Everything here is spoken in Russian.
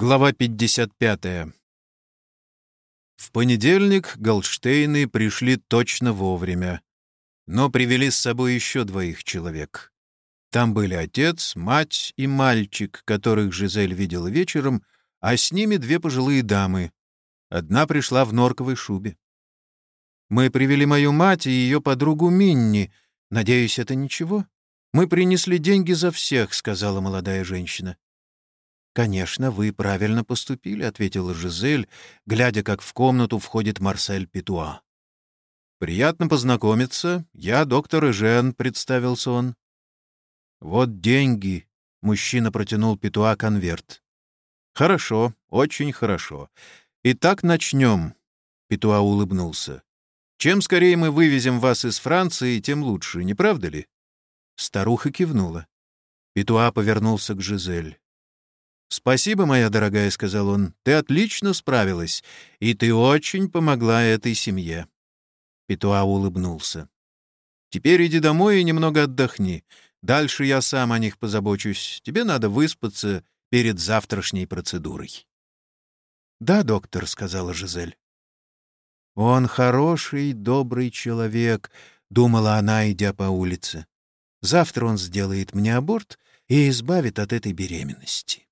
Глава 55. В понедельник Голштейны пришли точно вовремя, но привели с собой еще двоих человек. Там были отец, мать и мальчик, которых Жизель видела вечером, а с ними две пожилые дамы. Одна пришла в норковой шубе. «Мы привели мою мать и ее подругу Минни. Надеюсь, это ничего? Мы принесли деньги за всех», — сказала молодая женщина. «Конечно, вы правильно поступили», — ответила Жизель, глядя, как в комнату входит Марсель Петуа. «Приятно познакомиться. Я доктор Эжен», — представился он. «Вот деньги», — мужчина протянул Петуа конверт. «Хорошо, очень хорошо. Итак, начнем», — Петуа улыбнулся. «Чем скорее мы вывезем вас из Франции, тем лучше, не правда ли?» Старуха кивнула. Петуа повернулся к Жизель. «Спасибо, моя дорогая», — сказал он, — «ты отлично справилась, и ты очень помогла этой семье». Петуа улыбнулся. «Теперь иди домой и немного отдохни. Дальше я сам о них позабочусь. Тебе надо выспаться перед завтрашней процедурой». «Да, доктор», — сказала Жизель. «Он хороший, добрый человек», — думала она, идя по улице. «Завтра он сделает мне аборт и избавит от этой беременности».